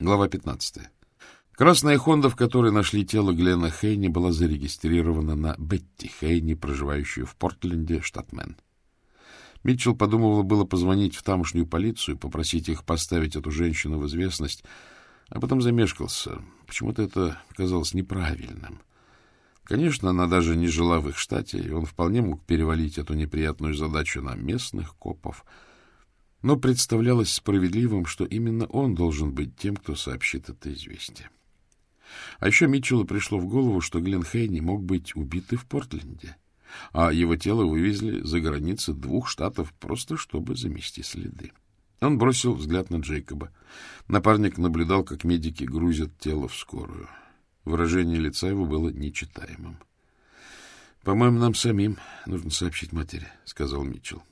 Глава 15. Красная «Хонда», в которой нашли тело Глена Хейни, была зарегистрирована на Бетти Хейни, проживающую в Портленде, штат Мэн. Митчелл подумывал было позвонить в тамошнюю полицию, попросить их поставить эту женщину в известность, а потом замешкался. Почему-то это казалось неправильным. Конечно, она даже не жила в их штате, и он вполне мог перевалить эту неприятную задачу на местных копов — но представлялось справедливым, что именно он должен быть тем, кто сообщит это известие. А еще Митчеллу пришло в голову, что Глен Хейни мог быть убит и в Портленде, а его тело вывезли за границы двух штатов просто чтобы замести следы. Он бросил взгляд на Джейкоба. Напарник наблюдал, как медики грузят тело в скорую. Выражение лица его было нечитаемым. — По-моему, нам самим нужно сообщить матери, — сказал Митчелл.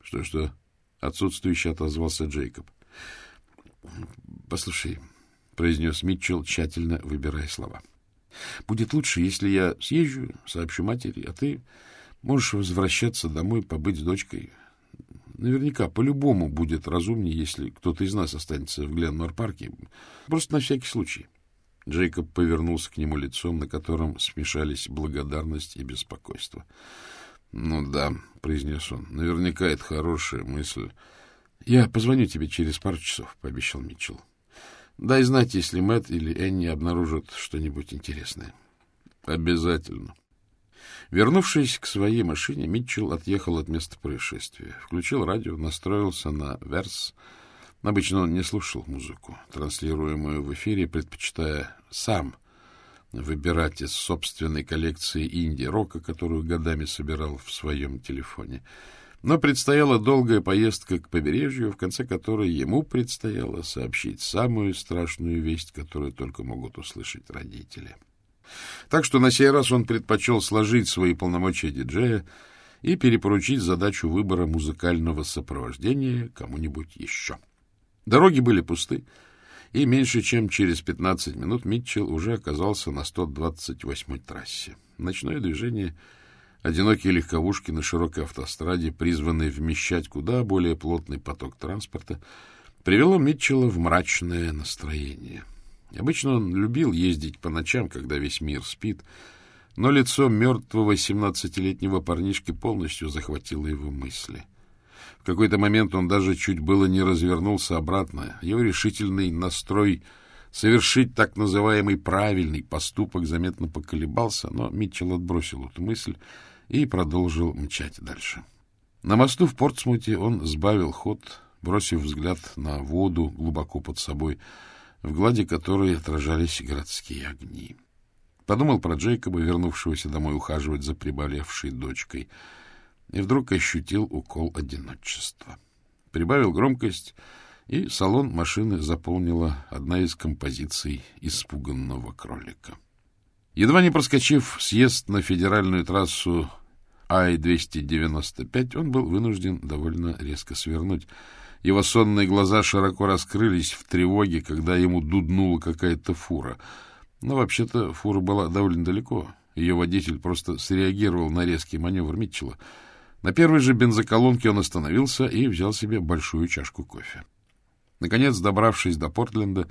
Что — Что-что? — отсутствующе отозвался Джейкоб. — Послушай, — произнес Митчелл, тщательно выбирая слова. — Будет лучше, если я съезжу, сообщу матери, а ты можешь возвращаться домой, побыть с дочкой. Наверняка, по-любому будет разумнее, если кто-то из нас останется в Гленмор-парке. Просто на всякий случай. Джейкоб повернулся к нему лицом, на котором смешались благодарность и беспокойство. — Ну да, — произнес он, — наверняка это хорошая мысль. — Я позвоню тебе через пару часов, — пообещал Митчелл. — Дай знать, если Мэтт или Энни обнаружат что-нибудь интересное. — Обязательно. Вернувшись к своей машине, Митчелл отъехал от места происшествия. Включил радио, настроился на верс. Обычно он не слушал музыку, транслируемую в эфире, предпочитая сам выбирать из собственной коллекции инди-рока, которую годами собирал в своем телефоне. Но предстояла долгая поездка к побережью, в конце которой ему предстояло сообщить самую страшную весть, которую только могут услышать родители. Так что на сей раз он предпочел сложить свои полномочия диджея и перепоручить задачу выбора музыкального сопровождения кому-нибудь еще. Дороги были пусты, и меньше чем через 15 минут Митчелл уже оказался на 128-й трассе. Ночное движение, одинокие легковушки на широкой автостраде, призванные вмещать куда более плотный поток транспорта, привело Митчелла в мрачное настроение. Обычно он любил ездить по ночам, когда весь мир спит, но лицо мертвого 17-летнего парнишки полностью захватило его мысли — какой-то момент он даже чуть было не развернулся обратно. Его решительный настрой совершить так называемый правильный поступок заметно поколебался, но Митчелл отбросил эту мысль и продолжил мчать дальше. На мосту в Портсмуте он сбавил ход, бросив взгляд на воду глубоко под собой, в глади которой отражались городские огни. Подумал про Джейкоба, вернувшегося домой ухаживать за приболевшей дочкой — и вдруг ощутил укол одиночества. Прибавил громкость, и салон машины заполнила одна из композиций испуганного кролика. Едва не проскочив съезд на федеральную трассу Ай-295, он был вынужден довольно резко свернуть. Его сонные глаза широко раскрылись в тревоге, когда ему дуднула какая-то фура. Но вообще-то фура была довольно далеко. Ее водитель просто среагировал на резкий маневр Митчелла — на первой же бензоколонке он остановился и взял себе большую чашку кофе. Наконец, добравшись до Портленда,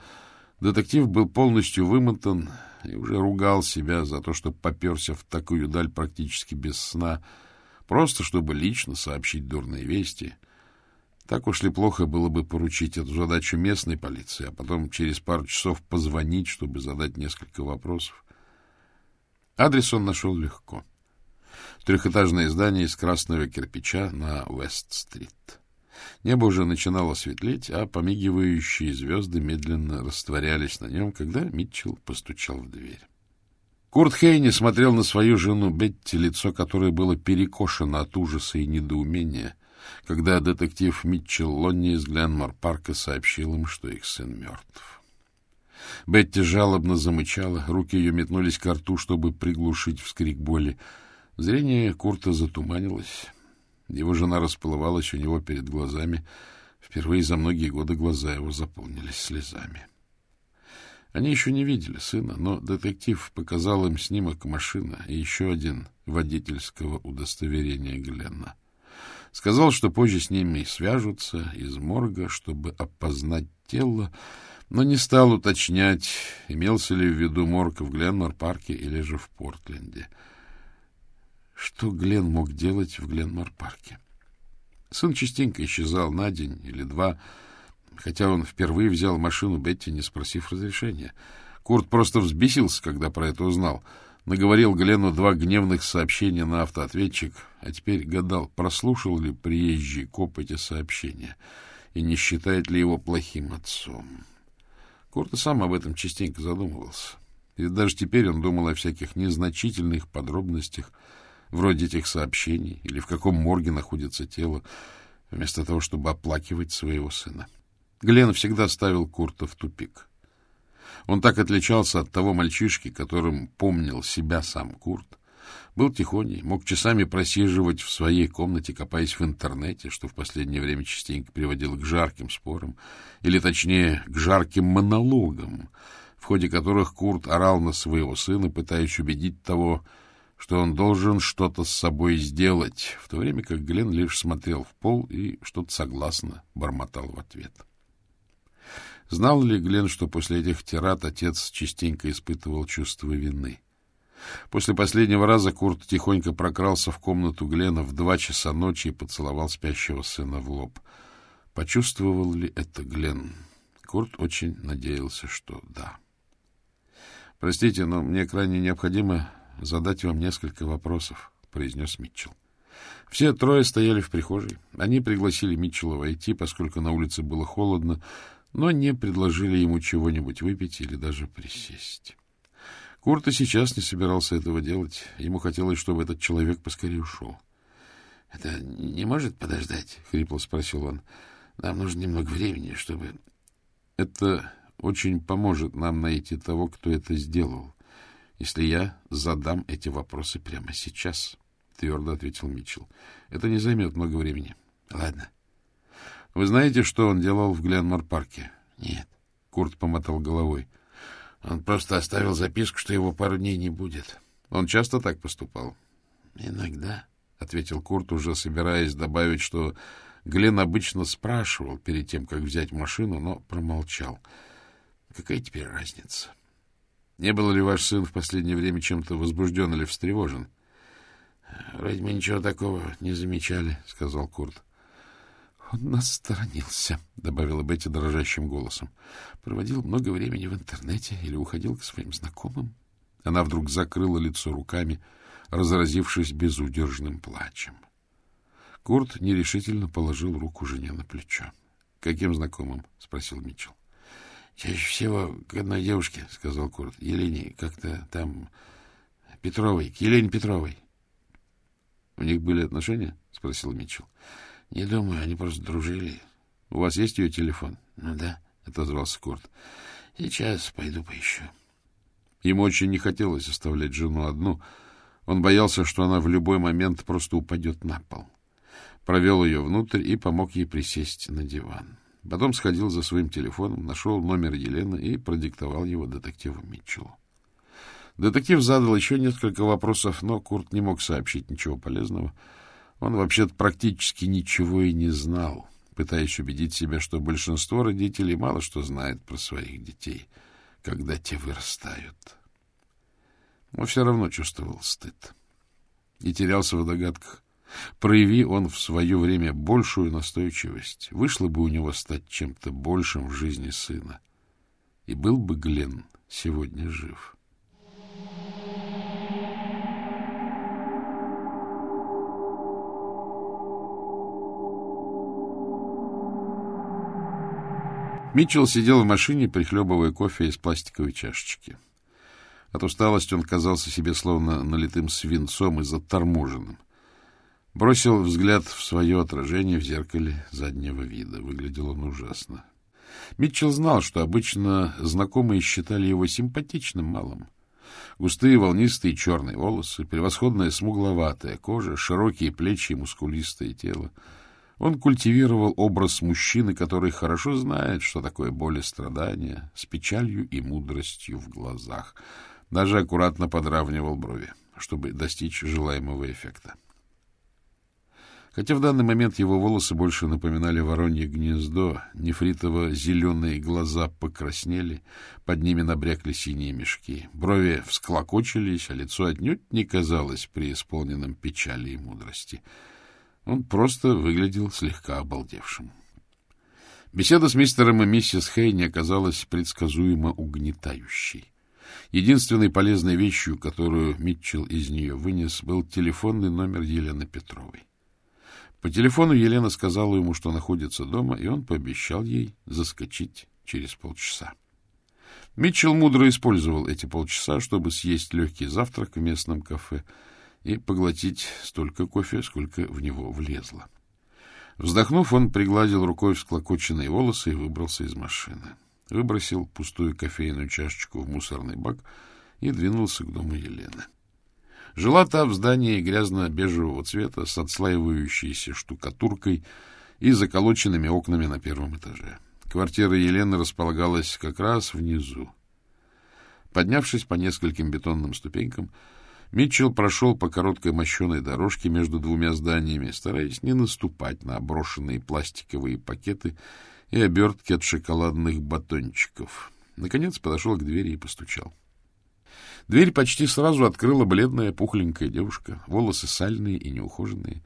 детектив был полностью вымотан и уже ругал себя за то, что поперся в такую даль практически без сна, просто чтобы лично сообщить дурные вести. Так уж ли плохо было бы поручить эту задачу местной полиции, а потом через пару часов позвонить, чтобы задать несколько вопросов. Адрес он нашел легко — Трехэтажное здание из красного кирпича на Уэст-стрит. Небо уже начинало светлеть, а помигивающие звезды медленно растворялись на нем, когда Митчелл постучал в дверь. Курт Хейни смотрел на свою жену Бетти, лицо которой было перекошено от ужаса и недоумения, когда детектив Митчелл Лонни из Гленмор-парка сообщил им, что их сын мертв. Бетти жалобно замычала, руки ее метнулись к рту, чтобы приглушить вскрик боли. Зрение Курта затуманилось. Его жена расплывалась у него перед глазами. Впервые за многие годы глаза его заполнились слезами. Они еще не видели сына, но детектив показал им снимок машины и еще один водительского удостоверения Гленна. Сказал, что позже с ними свяжутся из морга, чтобы опознать тело, но не стал уточнять, имелся ли в виду морг в Гленмор-парке или же в Портленде. Что Глен мог делать в Гленмор-парке? Сын частенько исчезал на день или два, хотя он впервые взял машину Бетти, не спросив разрешения. Курт просто взбесился, когда про это узнал. Наговорил Глену два гневных сообщения на автоответчик, а теперь гадал, прослушал ли приезжий коп эти сообщения и не считает ли его плохим отцом. Курт и сам об этом частенько задумывался. И даже теперь он думал о всяких незначительных подробностях, вроде этих сообщений, или в каком морге находится тело, вместо того, чтобы оплакивать своего сына. Глен всегда ставил Курта в тупик. Он так отличался от того мальчишки, которым помнил себя сам Курт. Был тихоней, мог часами просиживать в своей комнате, копаясь в интернете, что в последнее время частенько приводило к жарким спорам, или, точнее, к жарким монологам, в ходе которых Курт орал на своего сына, пытаясь убедить того, что он должен что-то с собой сделать, в то время как Глен лишь смотрел в пол и что-то согласно бормотал в ответ. Знал ли Глен, что после этих тират отец частенько испытывал чувство вины? После последнего раза Курт тихонько прокрался в комнату Глена в два часа ночи и поцеловал спящего сына в лоб. Почувствовал ли это Глен? Курт очень надеялся, что да. — Простите, но мне крайне необходимо задать вам несколько вопросов, — произнес Митчелл. Все трое стояли в прихожей. Они пригласили Митчелла войти, поскольку на улице было холодно, но не предложили ему чего-нибудь выпить или даже присесть. Курт и сейчас не собирался этого делать. Ему хотелось, чтобы этот человек поскорее ушел. — Это не может подождать? — хрипло спросил он. — Нам нужно немного времени, чтобы... — Это очень поможет нам найти того, кто это сделал, если я задам эти вопросы прямо сейчас, — твердо ответил Митчелл. — Это не займет много времени. — Ладно. — Вы знаете, что он делал в Гленмор-парке? — Нет. Курт помотал головой. — Он просто оставил записку, что его пару дней не будет. Он часто так поступал? — Иногда, — ответил Курт, уже собираясь добавить, что Глен обычно спрашивал перед тем, как взять машину, но промолчал. — Какая теперь разница? — не был ли ваш сын в последнее время чем-то возбужден или встревожен? — Вроде мы ничего такого не замечали, — сказал Курт. — Он нас сторонился, — добавила Бетти дрожащим голосом. — Проводил много времени в интернете или уходил к своим знакомым. Она вдруг закрыла лицо руками, разразившись безудержным плачем. Курт нерешительно положил руку жене на плечо. — Каким знакомым? — спросил Митчелл. — Чаще всего к одной девушке, — сказал Курт. — Елене как-то там... Петровой, к Елене Петровой. — У них были отношения? — спросил Митчелл. — Не думаю, они просто дружили. — У вас есть ее телефон? — Ну да, — отозвался Курт. — Сейчас пойду поищу. Ему очень не хотелось оставлять жену одну. Он боялся, что она в любой момент просто упадет на пол. Провел ее внутрь и помог ей присесть на диван. — Потом сходил за своим телефоном, нашел номер Елены и продиктовал его детективу Митчеллу. Детектив задал еще несколько вопросов, но Курт не мог сообщить ничего полезного. Он вообще-то практически ничего и не знал, пытаясь убедить себя, что большинство родителей мало что знает про своих детей, когда те вырастают. Но все равно чувствовал стыд и терялся в догадках, Прояви он в свое время большую настойчивость, вышло бы у него стать чем-то большим в жизни сына. И был бы Глен сегодня жив. Митчелл сидел в машине, прихлебывая кофе из пластиковой чашечки. От усталости он казался себе словно налитым свинцом и заторможенным. Бросил взгляд в свое отражение в зеркале заднего вида. Выглядел он ужасно. Митчелл знал, что обычно знакомые считали его симпатичным малым. Густые волнистые черные волосы, превосходная смугловатая кожа, широкие плечи и мускулистое тело. Он культивировал образ мужчины, который хорошо знает, что такое боль и страдания, с печалью и мудростью в глазах. Даже аккуратно подравнивал брови, чтобы достичь желаемого эффекта. Хотя в данный момент его волосы больше напоминали воронье гнездо, нефритово-зеленые глаза покраснели, под ними набрякли синие мешки, брови всклокочились, а лицо отнюдь не казалось преисполненным печали и мудрости. Он просто выглядел слегка обалдевшим. Беседа с мистером и миссис Хейни оказалась предсказуемо угнетающей. Единственной полезной вещью, которую Митчелл из нее вынес, был телефонный номер Елены Петровой. По телефону Елена сказала ему, что находится дома, и он пообещал ей заскочить через полчаса. Митчелл мудро использовал эти полчаса, чтобы съесть легкий завтрак в местном кафе и поглотить столько кофе, сколько в него влезло. Вздохнув, он пригладил рукой всклокоченные волосы и выбрался из машины. Выбросил пустую кофейную чашечку в мусорный бак и двинулся к дому Елены. Жила та в здании грязно-бежевого цвета с отслаивающейся штукатуркой и заколоченными окнами на первом этаже. Квартира Елены располагалась как раз внизу. Поднявшись по нескольким бетонным ступенькам, Митчелл прошел по короткой мощеной дорожке между двумя зданиями, стараясь не наступать на брошенные пластиковые пакеты и обертки от шоколадных батончиков. Наконец подошел к двери и постучал. Дверь почти сразу открыла бледная пухленькая девушка, волосы сальные и неухоженные,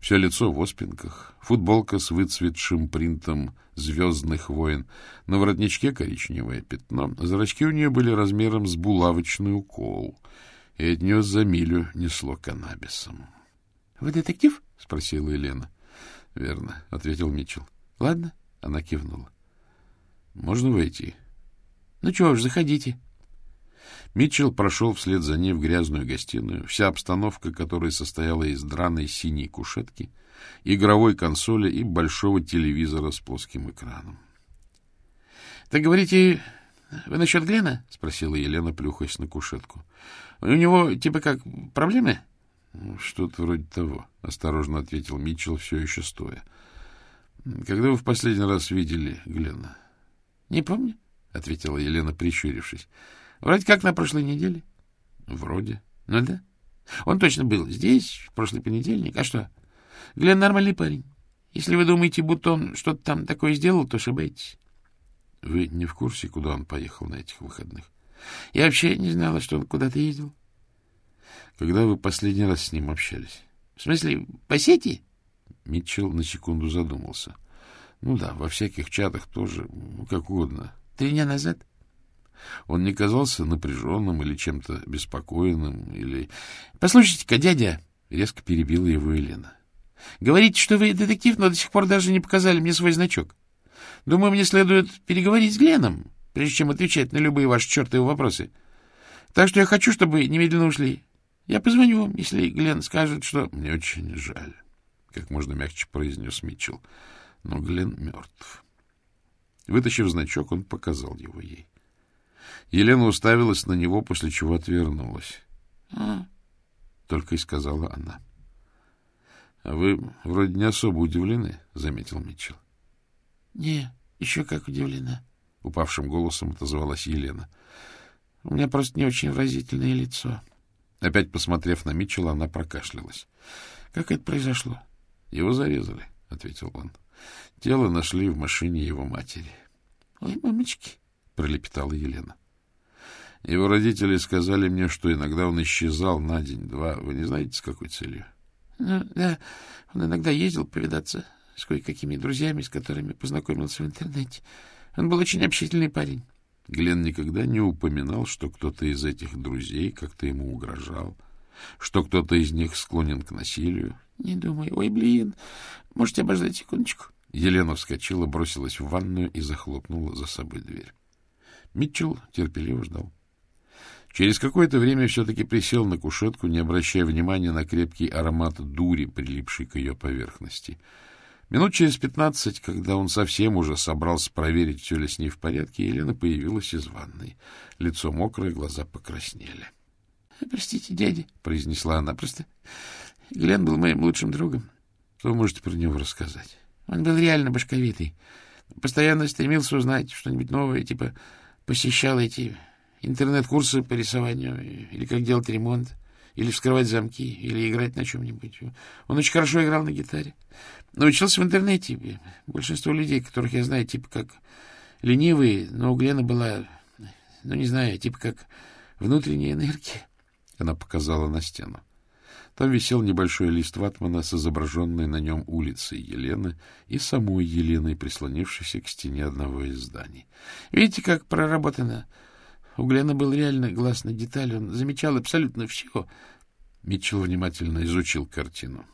все лицо в оспинках, футболка с выцветшим принтом «Звездных войн», на воротничке коричневое пятно, зрачки у нее были размером с булавочный укол, и от нее за милю несло каннабисом. — Вы детектив? — спросила Елена. — Верно, — ответил Митчелл. — Ладно, — она кивнула. — Можно войти? — Ну чего ж, заходите. — Митчелл прошел вслед за ней в грязную гостиную, вся обстановка которой состояла из драной синей кушетки, игровой консоли и большого телевизора с плоским экраном. — Так говорите, вы насчет Глена? — спросила Елена, плюхаясь на кушетку. — У него, типа как, проблемы? — Что-то вроде того, — осторожно ответил Митчелл, все еще стоя. — Когда вы в последний раз видели Глена? — Не помню, — ответила Елена, прищурившись. Вроде как на прошлой неделе. Вроде. Ну да. Он точно был здесь, в прошлый понедельник. А что? Глен нормальный парень. Если вы думаете, будто он что-то там такое сделал, то ошибаетесь. Вы не в курсе, куда он поехал на этих выходных? Я вообще не знала, что он куда-то ездил. Когда вы последний раз с ним общались? В смысле, по сети? Митчелл на секунду задумался. Ну да, во всяких чатах тоже, ну, как угодно. Три дня назад? Он не казался напряженным или чем-то беспокойным, или... — Послушайте-ка, дядя! — резко перебила его Елена. — Говорите, что вы детектив, но до сих пор даже не показали мне свой значок. Думаю, мне следует переговорить с Гленом, прежде чем отвечать на любые ваши чертовы вопросы. Так что я хочу, чтобы немедленно ушли. Я позвоню вам, если Глен скажет, что... — Мне очень жаль, — как можно мягче произнес Митчелл. Но Глен мертв. Вытащив значок, он показал его ей. Елена уставилась на него, после чего отвернулась. «А?» — только и сказала она. — А вы вроде не особо удивлены, — заметил Митчелл. — Не, еще как удивлена, — упавшим голосом отозвалась Елена. — У меня просто не очень выразительное лицо. Опять посмотрев на Митчелла, она прокашлялась. — Как это произошло? — Его зарезали, — ответил он. Тело нашли в машине его матери. — Ой, мамочки, — пролепетала Елена. Его родители сказали мне, что иногда он исчезал на день-два. Вы не знаете, с какой целью? — Ну, да, он иногда ездил повидаться с кое-какими друзьями, с которыми познакомился в интернете. Он был очень общительный парень. Глен никогда не упоминал, что кто-то из этих друзей как-то ему угрожал, что кто-то из них склонен к насилию. — Не думаю. Ой, блин, можете обождать секундочку? Елена вскочила, бросилась в ванную и захлопнула за собой дверь. Митчелл терпеливо ждал. Через какое-то время все-таки присел на кушетку, не обращая внимания на крепкий аромат дури, прилипший к ее поверхности. Минут через пятнадцать, когда он совсем уже собрался проверить, все ли с ней в порядке, Елена появилась из ванной. Лицо мокрое, глаза покраснели. — Простите, дядя, — произнесла она, — просто Глен был моим лучшим другом. Что вы можете про него рассказать? Он был реально башковитый. Постоянно стремился узнать что-нибудь новое, типа посещал эти интернет-курсы по рисованию или как делать ремонт. или вскрывать замки, или играть на чем-нибудь. Он очень хорошо играл на гитаре. Научился в интернете. Большинство людей, которых я знаю, типа как ленивые, но у Глена была, ну, не знаю, типа как внутренняя энергия. Она показала на стену. Там висел небольшой лист ватмана с изображенной на нем улицей Елены и самой Еленой, прислонившейся к стене одного из зданий. Видите, как проработано? У Глена был реально глаз на деталь, он замечал абсолютно все. Митчелл внимательно изучил картину.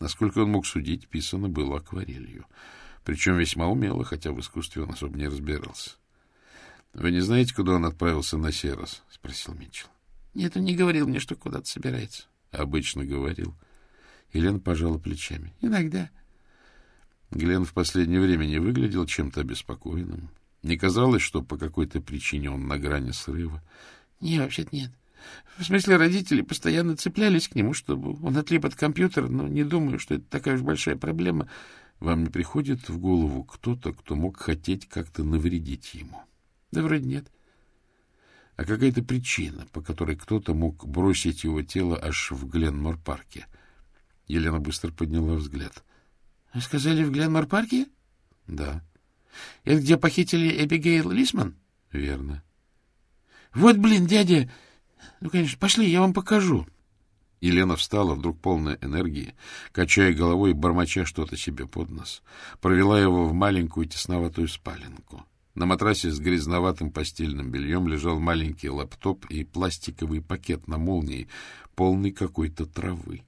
Насколько он мог судить, писано было акварелью. Причем весьма умело, хотя в искусстве он особо не разбирался. — Вы не знаете, куда он отправился на сей раз? — спросил Митчелл. — Нет, он не говорил мне, что куда-то собирается. — Обычно говорил. Елена пожала плечами. — Иногда. Глен в последнее время не выглядел чем-то обеспокоенным. Не казалось, что по какой-то причине он на грани срыва? — Не, вообще-то нет. В смысле, родители постоянно цеплялись к нему, чтобы он отлип от компьютера, но не думаю, что это такая уж большая проблема. Вам не приходит в голову кто-то, кто мог хотеть как-то навредить ему? — Да вроде нет. — А какая-то причина, по которой кто-то мог бросить его тело аж в Гленмор-парке? Елена быстро подняла взгляд. — Вы сказали, в Гленмор-парке? — Да. — это где похитили Эбигейл Лисман? — Верно. — Вот, блин, дядя... Ну, конечно, пошли, я вам покажу. Елена встала, вдруг полная энергии, качая головой и бормоча что-то себе под нос. Провела его в маленькую тесноватую спаленку. На матрасе с грязноватым постельным бельем лежал маленький лаптоп и пластиковый пакет на молнии, полный какой-то травы.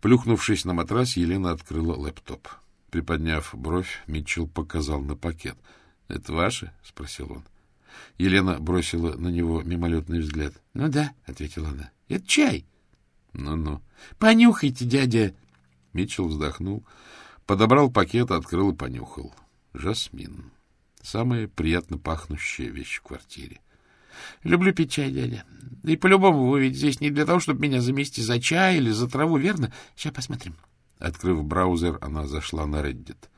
Плюхнувшись на матрас, Елена открыла лэптоп. Приподняв бровь, Митчелл показал на пакет. — Это ваше? — спросил он. Елена бросила на него мимолетный взгляд. — Ну да, — ответила она. — Это чай. Ну — Ну-ну. — Понюхайте, дядя. Митчелл вздохнул, подобрал пакет, открыл и понюхал. Жасмин. Самая приятно пахнущая вещь в квартире. — Люблю пить чай, дядя. И по-любому вы ведь здесь не для того, чтобы меня замести за чай или за траву, верно? Сейчас посмотрим. — Открыв браузер, она зашла на Reddit.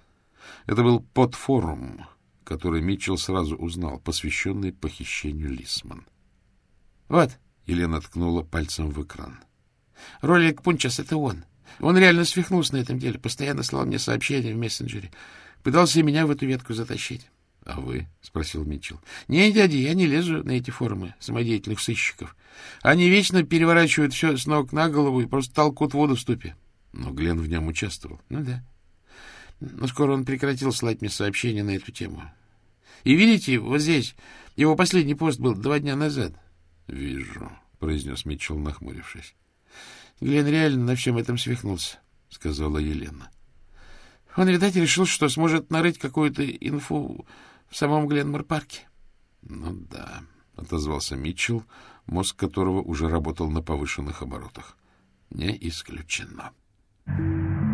Это был подфорум, который Митчелл сразу узнал, посвященный похищению Лисман. «Вот», — Елена ткнула пальцем в экран. «Ролик Пунчас — это он. Он реально свихнулся на этом деле, постоянно слал мне сообщения в мессенджере. Пытался меня в эту ветку затащить». «А вы?» — спросил Митчелл. «Не, дядя, я не лезу на эти форумы самодеятельных сыщиков. Они вечно переворачивают все с ног на голову и просто толкут воду в ступе. Но Глен в нем участвовал. Ну да. Но скоро он прекратил слать мне сообщения на эту тему. И видите, вот здесь его последний пост был два дня назад. — Вижу, — произнес Митчелл, нахмурившись. — Глен реально на всем этом свихнулся, — сказала Елена. Он, видать, решил, что сможет нарыть какую-то инфу в самом Гленмор-парке. — Ну да, — отозвался Митчелл, мозг которого уже работал на повышенных оборотах. — Не исключено. — Thank you.